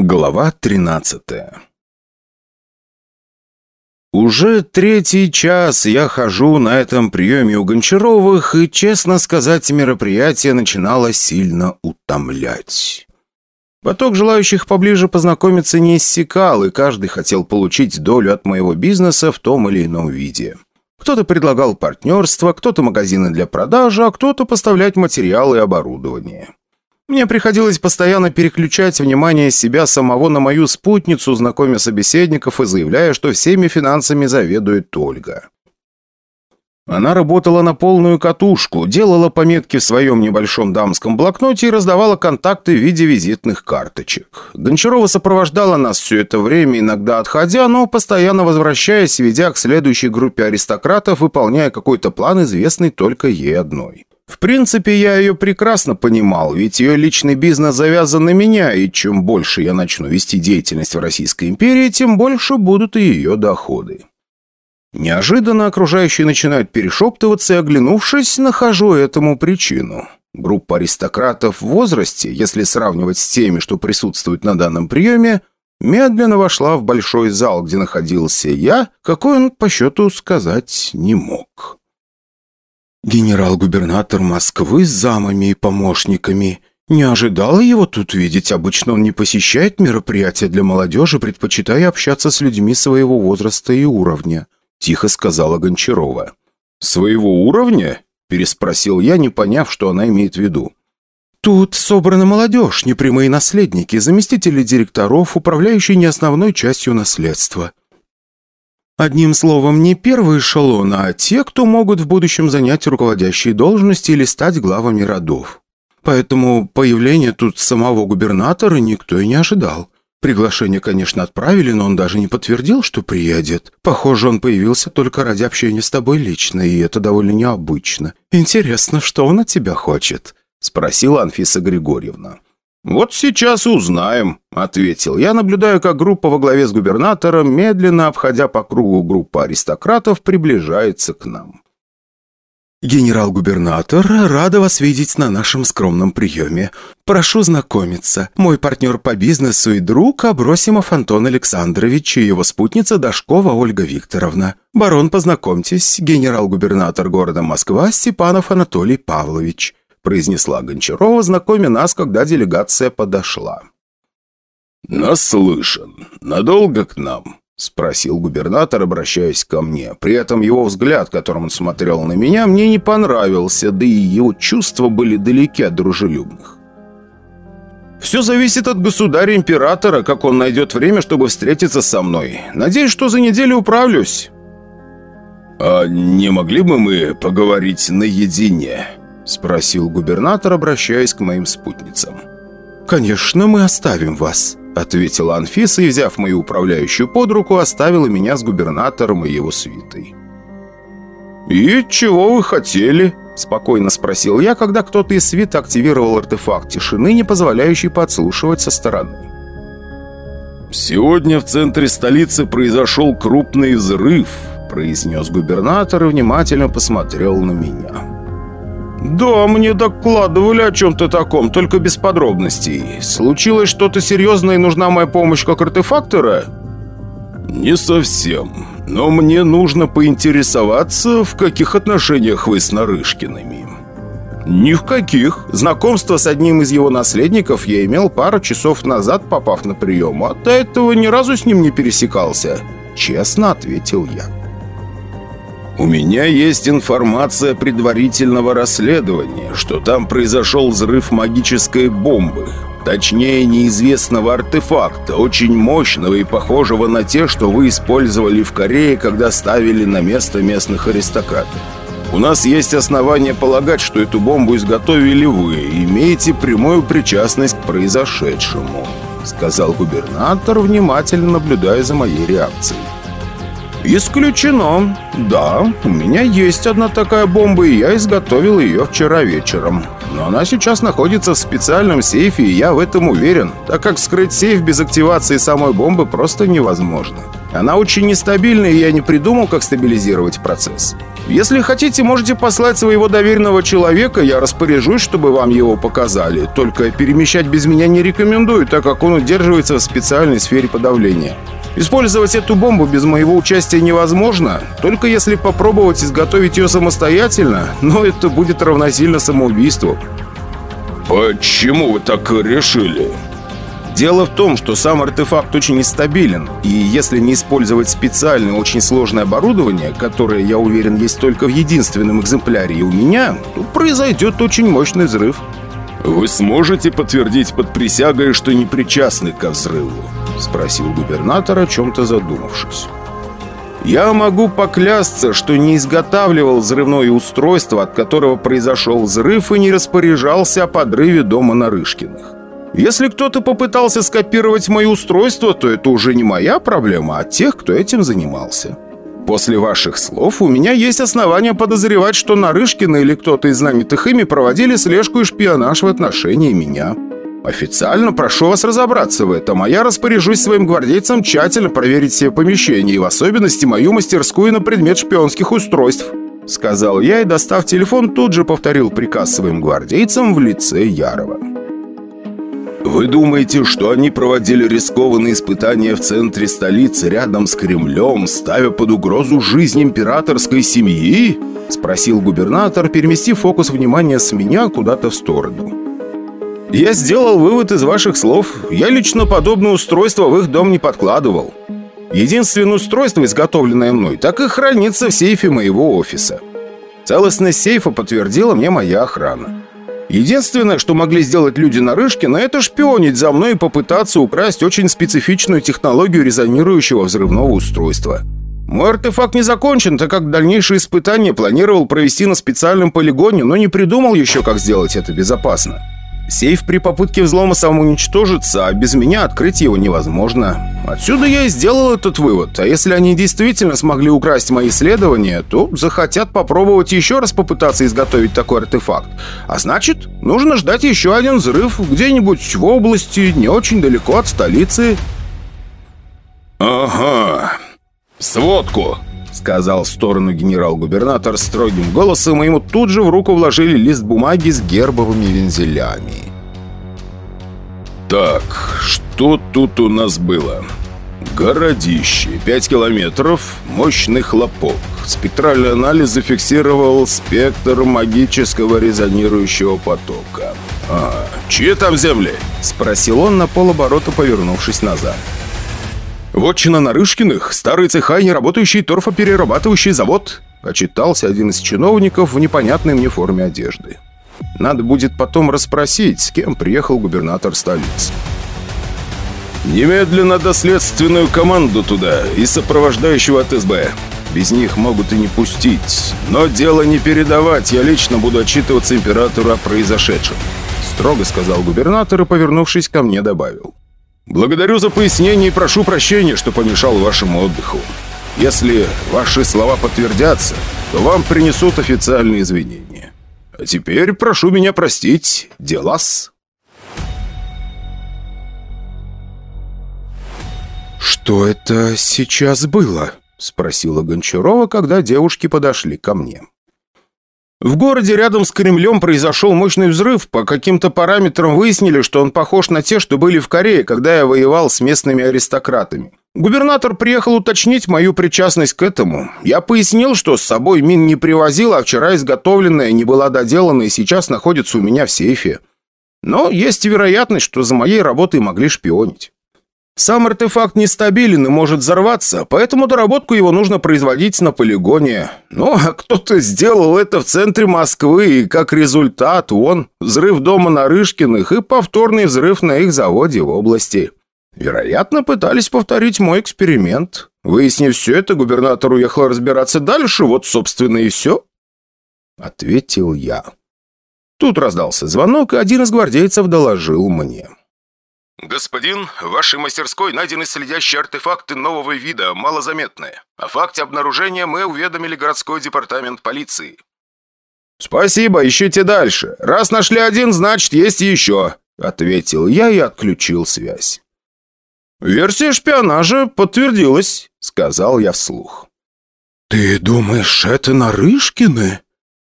Глава 13 Уже третий час я хожу на этом приеме у Гончаровых, и, честно сказать, мероприятие начинало сильно утомлять. Поток желающих поближе познакомиться не иссякал, и каждый хотел получить долю от моего бизнеса в том или ином виде. Кто-то предлагал партнерство, кто-то магазины для продажи, а кто-то поставлять материалы и оборудование. Мне приходилось постоянно переключать внимание себя самого на мою спутницу, знакомя собеседников и заявляя, что всеми финансами заведует Ольга. Она работала на полную катушку, делала пометки в своем небольшом дамском блокноте и раздавала контакты в виде визитных карточек. Гончарова сопровождала нас все это время, иногда отходя, но постоянно возвращаясь, ведя к следующей группе аристократов, выполняя какой-то план, известный только ей одной. В принципе, я ее прекрасно понимал, ведь ее личный бизнес завязан на меня, и чем больше я начну вести деятельность в Российской империи, тем больше будут и ее доходы. Неожиданно окружающие начинают перешептываться, и, оглянувшись, нахожу этому причину. Группа аристократов в возрасте, если сравнивать с теми, что присутствуют на данном приеме, медленно вошла в большой зал, где находился я, какой он по счету сказать не мог. Генерал-губернатор Москвы с замами и помощниками. Не ожидала его тут видеть. Обычно он не посещает мероприятия для молодежи, предпочитая общаться с людьми своего возраста и уровня», – тихо сказала Гончарова. «Своего уровня?» – переспросил я, не поняв, что она имеет в виду. «Тут собрана молодежь, непрямые наследники, заместители директоров, управляющие не основной частью наследства. Одним словом, не первый эшелон, а те, кто могут в будущем занять руководящие должности или стать главами родов. Поэтому появление тут самого губернатора никто и не ожидал. Приглашение, конечно, отправили, но он даже не подтвердил, что приедет. Похоже, он появился только ради общения с тобой лично, и это довольно необычно. Интересно, что он от тебя хочет?» – спросила Анфиса Григорьевна. «Вот сейчас узнаем», — ответил я, наблюдаю, как группа во главе с губернатором, медленно обходя по кругу группа аристократов, приближается к нам. «Генерал-губернатор, рада вас видеть на нашем скромном приеме. Прошу знакомиться. Мой партнер по бизнесу и друг Абросимов Антон Александрович и его спутница Дашкова Ольга Викторовна. Барон, познакомьтесь, генерал-губернатор города Москва Степанов Анатолий Павлович произнесла Гончарова, знакомя нас, когда делегация подошла. «Наслышан. Надолго к нам?» — спросил губернатор, обращаясь ко мне. При этом его взгляд, которым он смотрел на меня, мне не понравился, да и его чувства были далеки от дружелюбных. «Все зависит от государя-императора, как он найдет время, чтобы встретиться со мной. Надеюсь, что за неделю управлюсь». «А не могли бы мы поговорить наедине?» Спросил губернатор, обращаясь к моим спутницам. «Конечно, мы оставим вас», — ответила Анфиса и, взяв мою управляющую под руку, оставила меня с губернатором и его свитой. «И чего вы хотели?» – спокойно спросил я, когда кто-то из свита активировал артефакт тишины, не позволяющий подслушивать со стороны. «Сегодня в центре столицы произошел крупный взрыв», – произнес губернатор и внимательно посмотрел на меня. «Да, мне докладывали о чем-то таком, только без подробностей. Случилось что-то серьезное и нужна моя помощь как артефактора?» «Не совсем. Но мне нужно поинтересоваться, в каких отношениях вы с Нарышкиными». «Ни в каких. Знакомство с одним из его наследников я имел пару часов назад, попав на прием, а до этого ни разу с ним не пересекался», — честно ответил я. У меня есть информация предварительного расследования, что там произошел взрыв магической бомбы. Точнее, неизвестного артефакта, очень мощного и похожего на те, что вы использовали в Корее, когда ставили на место местных аристократов. У нас есть основания полагать, что эту бомбу изготовили вы и имеете прямую причастность к произошедшему», сказал губернатор, внимательно наблюдая за моей реакцией. «Исключено. Да, у меня есть одна такая бомба, и я изготовил ее вчера вечером. Но она сейчас находится в специальном сейфе, и я в этом уверен, так как скрыть сейф без активации самой бомбы просто невозможно», — Она очень нестабильна, и я не придумал, как стабилизировать процесс. Если хотите, можете послать своего доверенного человека, я распоряжусь, чтобы вам его показали. Только перемещать без меня не рекомендую, так как он удерживается в специальной сфере подавления. Использовать эту бомбу без моего участия невозможно, только если попробовать изготовить ее самостоятельно, но это будет равносильно самоубийству. «Почему вы так решили?» Дело в том, что сам артефакт очень нестабилен, и если не использовать специальное очень сложное оборудование, которое, я уверен, есть только в единственном экземпляре и у меня, то произойдет очень мощный взрыв. «Вы сможете подтвердить под присягой, что не причастны ко взрыву?» — спросил губернатор, о чем-то задумавшись. «Я могу поклясться, что не изготавливал взрывное устройство, от которого произошел взрыв, и не распоряжался о подрыве дома Нарышкиных. Если кто-то попытался скопировать мое устройство, то это уже не моя проблема, а тех, кто этим занимался. После ваших слов у меня есть основания подозревать, что Нарышкина или кто-то из нанятых ими проводили слежку и шпионаж в отношении меня. Официально прошу вас разобраться в этом, а я распоряжусь своим гвардейцам тщательно проверить все помещения и в особенности мою мастерскую на предмет шпионских устройств», сказал я и, достав телефон, тут же повторил приказ своим гвардейцам в лице Ярова. «Вы думаете, что они проводили рискованные испытания в центре столицы рядом с Кремлем, ставя под угрозу жизнь императорской семьи?» Спросил губернатор, переместив фокус внимания с меня куда-то в сторону. «Я сделал вывод из ваших слов. Я лично подобное устройство в их дом не подкладывал. Единственное устройство, изготовленное мной, так и хранится в сейфе моего офиса. Целостность сейфа подтвердила мне моя охрана. Единственное, что могли сделать люди Нарышкина, это шпионить за мной и попытаться украсть очень специфичную технологию резонирующего взрывного устройства. Мой артефакт не закончен, так как дальнейшие испытания планировал провести на специальном полигоне, но не придумал еще, как сделать это безопасно. Сейф при попытке взлома самоуничтожится, а без меня открыть его невозможно. Отсюда я и сделал этот вывод. А если они действительно смогли украсть мои исследования, то захотят попробовать еще раз попытаться изготовить такой артефакт. А значит, нужно ждать еще один взрыв где-нибудь в области, не очень далеко от столицы. «Ага. Сводку!» Сказал в сторону генерал-губернатор строгим голосом, и ему тут же в руку вложили лист бумаги с гербовыми вензелями. «Так, что тут у нас было?» Городище, 5 километров, мощный хлопок. Спектральный анализ зафиксировал спектр магического резонирующего потока. «А, чьи там земли?» – спросил он на полоборота, повернувшись назад. «Вотчина Нарышкиных, старый цеха и неработающий торфоперерабатывающий завод», отчитался один из чиновников в непонятной мне форме одежды. Надо будет потом расспросить, с кем приехал губернатор столицы. «Немедленно доследственную команду туда и сопровождающего от СБ. Без них могут и не пустить. Но дело не передавать, я лично буду отчитываться императору о произошедшем», строго сказал губернатор и, повернувшись ко мне, добавил. Благодарю за пояснение и прошу прощения, что помешал вашему отдыху. Если ваши слова подтвердятся, то вам принесут официальные извинения. А теперь прошу меня простить, делас. «Что это сейчас было?» — спросила Гончарова, когда девушки подошли ко мне. В городе рядом с Кремлем произошел мощный взрыв. По каким-то параметрам выяснили, что он похож на те, что были в Корее, когда я воевал с местными аристократами. Губернатор приехал уточнить мою причастность к этому. Я пояснил, что с собой мин не привозил, а вчера изготовленная не была доделана и сейчас находится у меня в сейфе. Но есть вероятность, что за моей работой могли шпионить. Сам артефакт нестабилен и может взорваться, поэтому доработку его нужно производить на полигоне. Ну, а кто-то сделал это в центре Москвы, и как результат, он взрыв дома Нарышкиных и повторный взрыв на их заводе в области. Вероятно, пытались повторить мой эксперимент. Выяснив все это, губернатор уехал разбираться дальше, вот, собственно, и все. Ответил я. Тут раздался звонок, и один из гвардейцев доложил мне. «Господин, в вашей мастерской найдены следящие артефакты нового вида, малозаметные. О факте обнаружения мы уведомили городской департамент полиции». «Спасибо, ищите дальше. Раз нашли один, значит, есть еще», — ответил я и отключил связь. «Версия шпионажа подтвердилась», — сказал я вслух. «Ты думаешь, это Нарышкины?»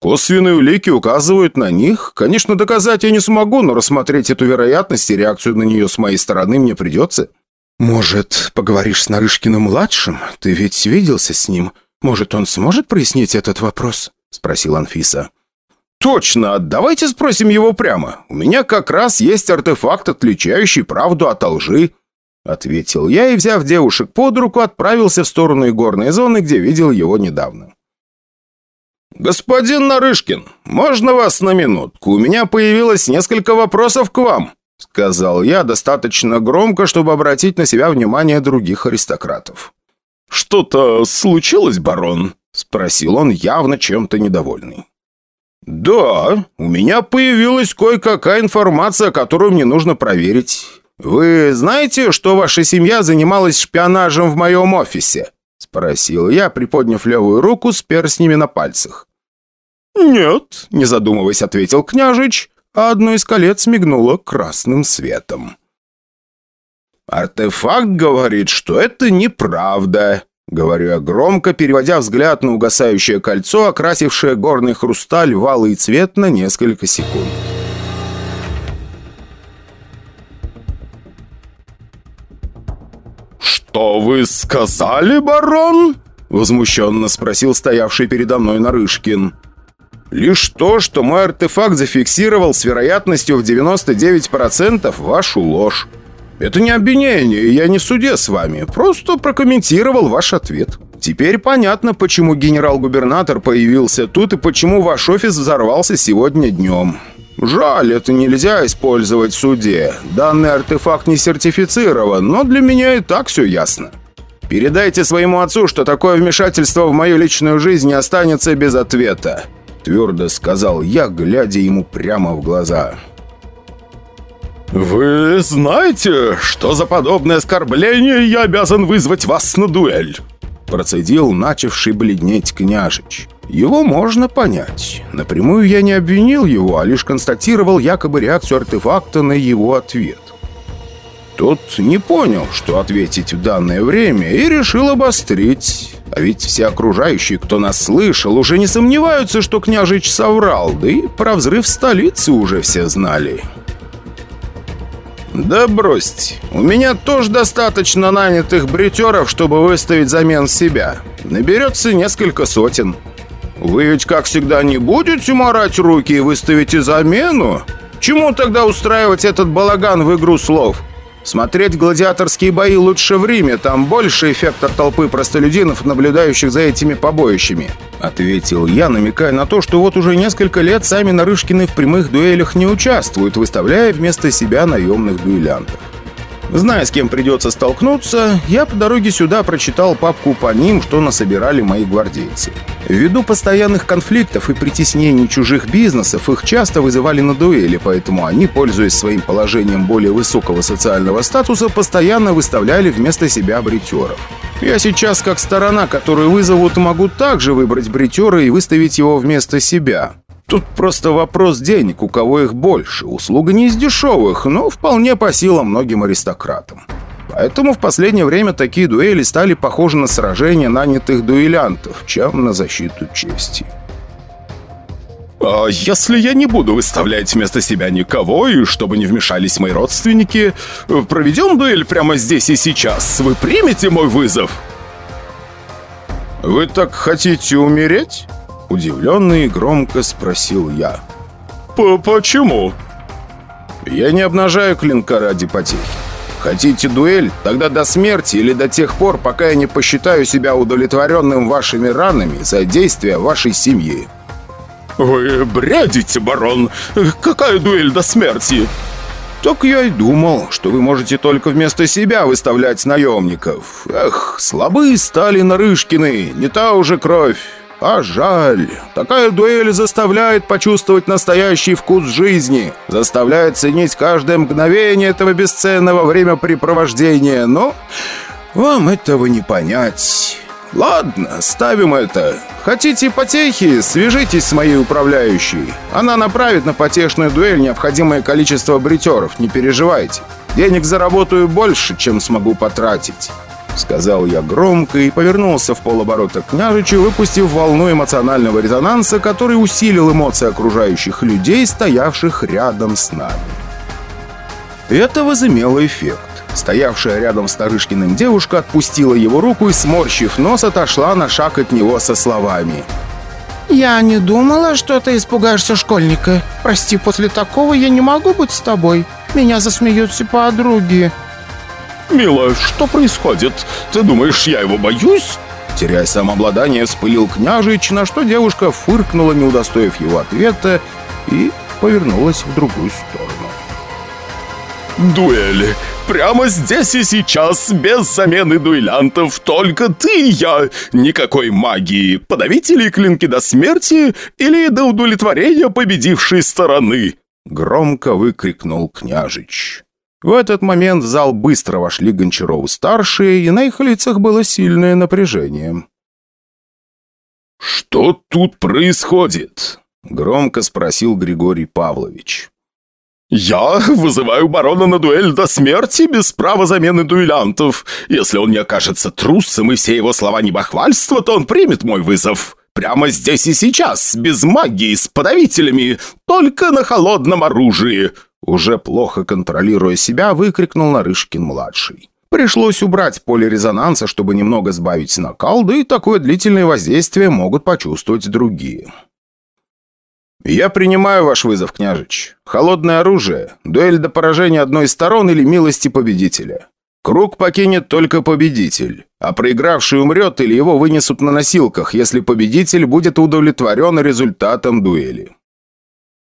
«Косвенные улики указывают на них. Конечно, доказать я не смогу, но рассмотреть эту вероятность и реакцию на нее с моей стороны мне придется». «Может, поговоришь с Нарышкиным-младшим? Ты ведь виделся с ним. Может, он сможет прояснить этот вопрос?» — спросил Анфиса. «Точно! Давайте спросим его прямо. У меня как раз есть артефакт, отличающий правду от лжи. Ответил я и, взяв девушек под руку, отправился в сторону игорной зоны, где видел его недавно. «Господин Нарышкин, можно вас на минутку? У меня появилось несколько вопросов к вам», сказал я достаточно громко, чтобы обратить на себя внимание других аристократов. «Что-то случилось, барон?» спросил он, явно чем-то недовольный. «Да, у меня появилась кое-какая информация, которую мне нужно проверить. «Вы знаете, что ваша семья занималась шпионажем в моем офисе?» — спросил я, приподняв левую руку с перстнями на пальцах. «Нет», — не задумываясь, ответил княжич, а одно из колец мигнуло красным светом. «Артефакт говорит, что это неправда», — говорю я громко, переводя взгляд на угасающее кольцо, окрасившее горный хрусталь в алый цвет на несколько секунд. «Что вы сказали, барон?» Возмущенно спросил стоявший передо мной Нарышкин. «Лишь то, что мой артефакт зафиксировал с вероятностью в 99% вашу ложь. Это не обвинение, я не в суде с вами, просто прокомментировал ваш ответ. Теперь понятно, почему генерал-губернатор появился тут и почему ваш офис взорвался сегодня днем. Жаль, это нельзя использовать в суде. Данный артефакт не сертифицирован, но для меня и так все ясно. Передайте своему отцу, что такое вмешательство в мою личную жизнь не останется без ответа», твердо сказал я, глядя ему прямо в глаза. «Вы знаете, что за подобное оскорбление я обязан вызвать вас на дуэль?» Процедил начавший бледнеть княжич. Его можно понять. Напрямую я не обвинил его, а лишь констатировал якобы реакцию артефакта на его ответ. Тот не понял, что ответить в данное время, и решил обострить. А ведь все окружающие, кто нас слышал, уже не сомневаются, что княжич соврал, да и про взрыв столицы уже все знали. «Да бросьте. У меня тоже достаточно нанятых бритеров, чтобы выставить замен себя. Наберется несколько сотен. Вы ведь, как всегда, не будете морать руки и выставите замену? Чему тогда устраивать этот балаган в игру слов? Смотреть гладиаторские бои лучше в Риме, там больше эффект от толпы простолюдинов, наблюдающих за этими побоищами», — ответил я, намекая на то, что вот уже несколько лет сами Нарышкины в прямых дуэлях не участвуют, выставляя вместо себя наемных дуэлянтов. Зная, с кем придется столкнуться, я по дороге сюда прочитал папку по ним, что насобирали мои гвардейцы. Ввиду постоянных конфликтов и притеснений чужих бизнесов, их часто вызывали на дуэли, поэтому они, пользуясь своим положением более высокого социального статуса, постоянно выставляли вместо себя бритеров. Я сейчас, как сторона, которую вызовут, могу также выбрать бритера и выставить его вместо себя. Тут просто вопрос денег, у кого их больше. Услуга не из дешевых, но вполне по силам многим аристократам. Поэтому в последнее время такие дуэли стали похожи на сражения нанятых дуэлянтов, чем на защиту чести. «А если я не буду выставлять вместо себя никого, и чтобы не вмешались мои родственники, проведем дуэль прямо здесь и сейчас? Вы примете мой вызов?» «Вы так хотите умереть?» Удивленный и громко спросил я. «Почему?» «Я не обнажаю клинка ради потехи. Хотите дуэль? Тогда до смерти или до тех пор, пока я не посчитаю себя удовлетворенным вашими ранами за действия вашей семьи». «Вы бредите, барон! Какая дуэль до смерти?» «Так я и думал, что вы можете только вместо себя выставлять наемников. Эх, слабые стали Нарышкины, не та уже кровь. А жаль. Такая дуэль заставляет почувствовать настоящий вкус жизни, заставляет ценить каждое мгновение этого бесценного времяпрепровождения, но вам этого не понять. Ладно, ставим это. Хотите потехи, свяжитесь с моей управляющей. Она направит на потешную дуэль необходимое количество бритеров, не переживайте. Денег заработаю больше, чем смогу потратить. Сказал я громко и повернулся в полоборота к княжичу, выпустив волну эмоционального резонанса, который усилил эмоции окружающих людей, стоявших рядом с нами. Это возымело эффект. Стоявшая рядом с Тарышкиным девушка отпустила его руку и, сморщив нос, отошла на шаг от него со словами. «Я не думала, что ты испугаешься школьника. Прости, после такого я не могу быть с тобой. Меня засмеют все подруги». «Милая, что происходит? Ты думаешь, я его боюсь?» Теряя самообладание, вспылил княжич, на что девушка фыркнула, не удостоив его ответа, и повернулась в другую сторону. «Дуэль! Прямо здесь и сейчас, без замены дуэлянтов, только ты и я! Никакой магии! Подавители клинки до смерти или до удовлетворения победившей стороны!» Громко выкрикнул княжич. В этот момент в зал быстро вошли Гончаровы-старшие, и на их лицах было сильное напряжение. «Что тут происходит?» — громко спросил Григорий Павлович. «Я вызываю барона на дуэль до смерти без права замены дуэлянтов. Если он не окажется трусом и все его слова не бахвальство, то он примет мой вызов. Прямо здесь и сейчас, без магии, с подавителями, только на холодном оружии!» Уже плохо контролируя себя, выкрикнул Нарышкин-младший. Пришлось убрать поле резонанса, чтобы немного сбавить накал, да и такое длительное воздействие могут почувствовать другие. «Я принимаю ваш вызов, княжич. Холодное оружие, дуэль до поражения одной из сторон или милости победителя. Круг покинет только победитель, а проигравший умрет или его вынесут на носилках, если победитель будет удовлетворен результатом дуэли».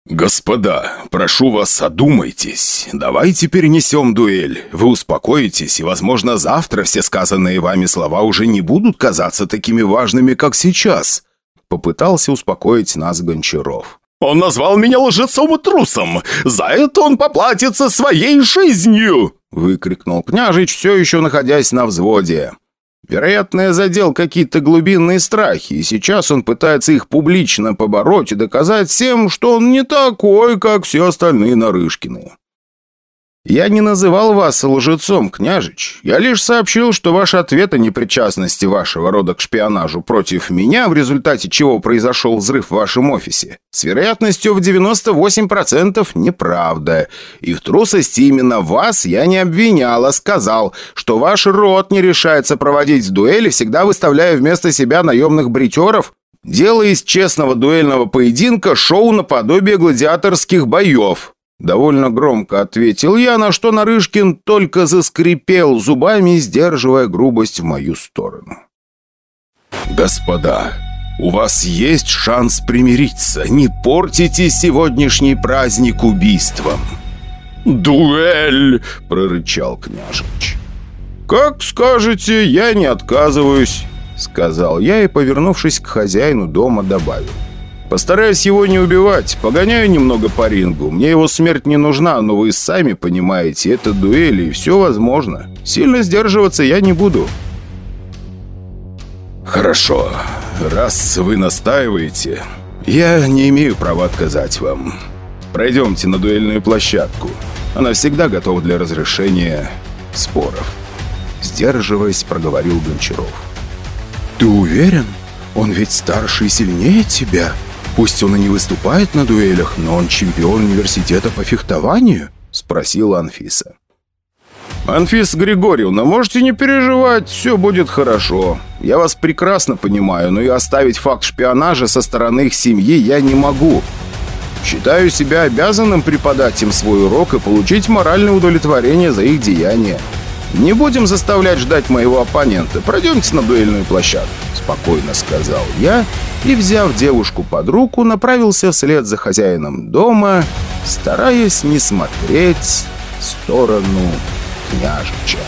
«Господа, прошу вас, одумайтесь. Давайте перенесем дуэль. Вы успокоитесь, и, возможно, завтра все сказанные вами слова уже не будут казаться такими важными, как сейчас». Попытался успокоить нас Гончаров. «Он назвал меня лжецом и трусом! За это он поплатится своей жизнью!» Выкрикнул княжич, все еще находясь на взводе. Вероятно, я задел какие-то глубинные страхи, и сейчас он пытается их публично побороть и доказать всем, что он не такой, как все остальные Нарышкины. «Я не называл вас лжецом, княжич. Я лишь сообщил, что ваш ответ о непричастности вашего рода к шпионажу против меня, в результате чего произошел взрыв в вашем офисе, с вероятностью в 98% неправда. И в трусости именно вас я не обвинял, а сказал, что ваш род не решается проводить дуэли, всегда выставляя вместо себя наемных бритеров, делая из честного дуэльного поединка шоу наподобие гладиаторских боев». Довольно громко ответил я, на что Нарышкин только заскрипел зубами, сдерживая грубость в мою сторону. «Господа, у вас есть шанс примириться. Не портите сегодняшний праздник убийством». «Дуэль!» – прорычал княжич. «Как скажете, я не отказываюсь», – сказал я и, повернувшись к хозяину дома, добавил. Постараюсь его не убивать, погоняю немного по рингу. Мне его смерть не нужна, но вы сами понимаете, это дуэли, и все возможно. Сильно сдерживаться я не буду». «Хорошо. Раз вы настаиваете, я не имею права отказать вам. Пройдемте на дуэльную площадку. Она всегда готова для разрешения споров». Сдерживаясь, проговорил Гончаров. «Ты уверен? Он ведь старше и сильнее тебя?» Пусть он и не выступает на дуэлях, но он чемпион университета по фехтованию?» — спросила Анфиса. «Анфиса Григорьевна, можете не переживать, все будет хорошо. Я вас прекрасно понимаю, но и оставить факт шпионажа со стороны их семьи я не могу. Считаю себя обязанным преподать им свой урок и получить моральное удовлетворение за их деяния. Не будем заставлять ждать моего оппонента. Пройдемте на дуэльную площадку», — спокойно сказал я и, взяв девушку под руку, направился вслед за хозяином дома, стараясь не смотреть в сторону княжича.